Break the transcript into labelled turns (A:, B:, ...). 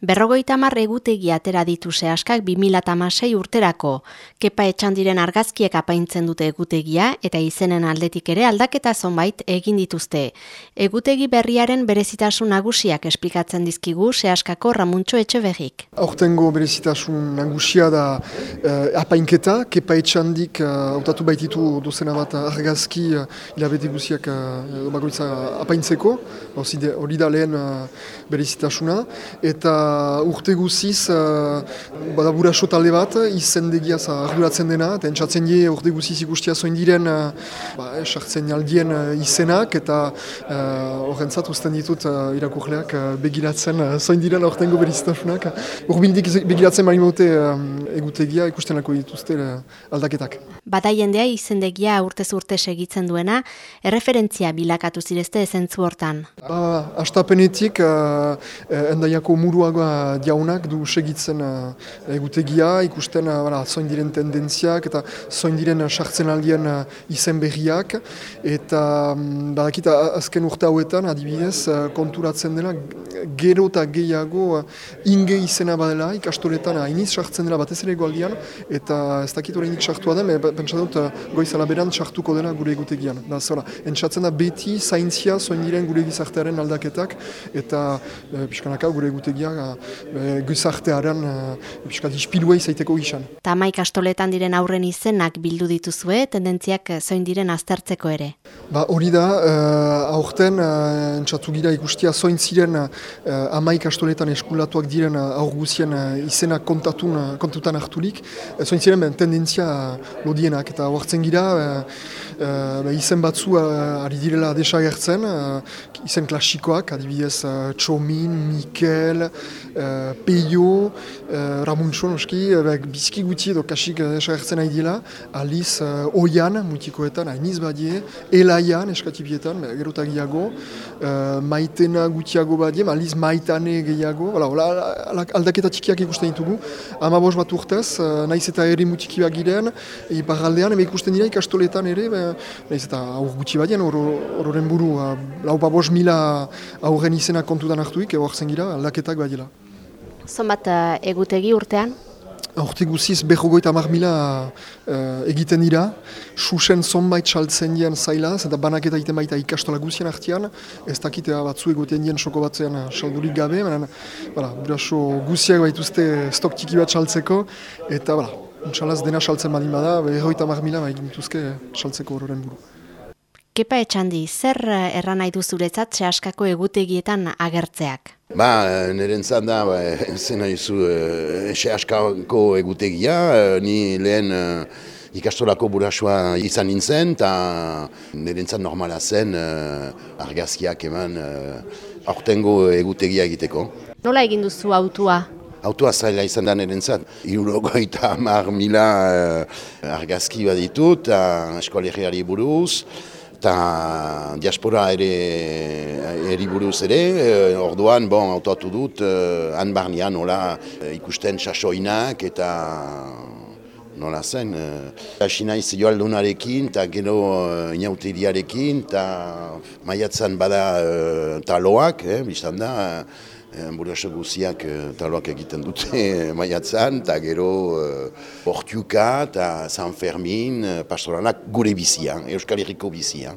A: Berrogeita mar egutegi atera ditu sehaskak 2006 urterako. Kepa etxan diren argazkiek apaintzen dute egutegia eta izenen aldetik ere aldaketa zonbait egin dituzte. Egutegi berriaren berezitasun nagusiak esplikatzen dizkigu sehaskako Ramuntxo Etxebegik.
B: Hortengo berezitasun nagusia da eh, apainketa, kepa etxandik eh, hautatu baititu dozena bat argazki uh, hilabete guziak uh, bagoitza apaintzeko, hori da lehen uh, berezitasuna, eta urte guziz, uh, bada buraso talde bat, izendegiaz arduratzen dena, eta entzatzen die urte guziz ikustia zoin diren, uh, ba, esartzen aldien uh, izenak, eta horrentzat uh, usten ditut uh, irakurleak uh, begiratzen uh, zoin diren aurtengo berizitasunak. Urbildik begiratzen marimote uh, egutegia ikustenako dituzte uh, aldaketak.
A: Bada jendea izendegia urtez urte segitzen duena, erreferentzia bilakatu zirezte ezentzu hortan.
B: Ba, astapenetik, uh, endaiako muruago diaunak du segitzen uh, egutegia, ikusten uh, zoin diren tendentziak eta zoin diren sartzen aldien uh, izen berriak eta um, badakit azken urte hauetan adibidez uh, konturatzen dela gero eta gehiago uh, inge izena badela ikastoretan hainiz sartzen dela batez ere egualdian eta ez dakit horreinik sartua den, pentsa dut uh, goizala beran sartuko dela gure egutegian. Da, zora, entzatzen da beti zaintzia zoin diren gure gizartearen aldaketak eta uh, pixkanaka gure egutegia e, gizartearen e, ispilua izaiteko gizan.
A: Tamaik astoletan diren aurren izenak bildu dituzue, tendentziak zoin diren aztertzeko ere?
B: Ba, hori da, uh, aurten uh, entzatu gira ikustia zoin ziren uh, amaik astoletan eskulatuak diren uh, aur guzien uh, izenak kontatun, uh, kontutan hartulik, zoin ziren ben, tendentzia lodienak, eta hortzen gira uh, izen batzu uh, ari direla desagertzen, uh, izen klasikoak, adibidez uh, Txomin, Mikel, uh, Peio, uh, Ramuntxo noski, uh, bizki gutxi edo kasik desagertzen ari dira, aliz Oian, mutikoetan, hainiz badie, Elaian, eskatibietan, gerotagiago, uh, maitena gutxiago badie, aliz maitane gehiago, Hala, aldaketa txikiak ikusten ditugu, ama bos bat urtez, uh, naiz eta ere mutikiak giren, ebe ikusten dira ikastoletan ere, be, naiz eta aur gutxi badien, horren buru, uh, lau pa bos mila aurren izena kontutan hartuik, ego hartzen gira, aldaketak badiela.
A: Zonbat uh, egutegi urtean?
B: Horte guziz behogoita mila uh, egiten dira, susen zonbait saltzen dien zailaz, eta banaketa egiten baita ikastola guzien artian, ez dakitea batzu egoten dien soko batzean saldurik gabe, baina buraso guziak baituzte stok tiki bat saltzeko, eta bala, untsalaz dena saltzen badin bada, behogoita mila egin dituzke saltzeko horren buru.
A: Kepa etxandi, zer eh, erran nahi duzuretzat zehaskako egutegietan agertzeak?
C: Ba, nirentzat da, ba, zen nahi zu, zehaskako egutegia, ni lehen ikastolako burasua izan nintzen, eta nirentzat normala zen argazkiak eman aurtengo egutegia egiteko.
A: Nola egin duzu autua?
C: Autua zaila izan da nirentzat, irurogoita mar mila argazki baditut, eskolegiari buruz, eta diaspora ere eriburuz ere, eh, orduan, bon, autoatu dut, eh, han barnean, nola, eh, ikusten sasoinak eta nola zen. Hasi naiz joaldunarekin, eta gero inauteriarekin, eta maiatzen bada taloak, eh, biztan da, uh, buraso guziak uh, taloak egiten dute maiatzen, eta gero uh, Portiuka eta San Fermin, pastoralak gure bizia, Euskal Herriko bizia.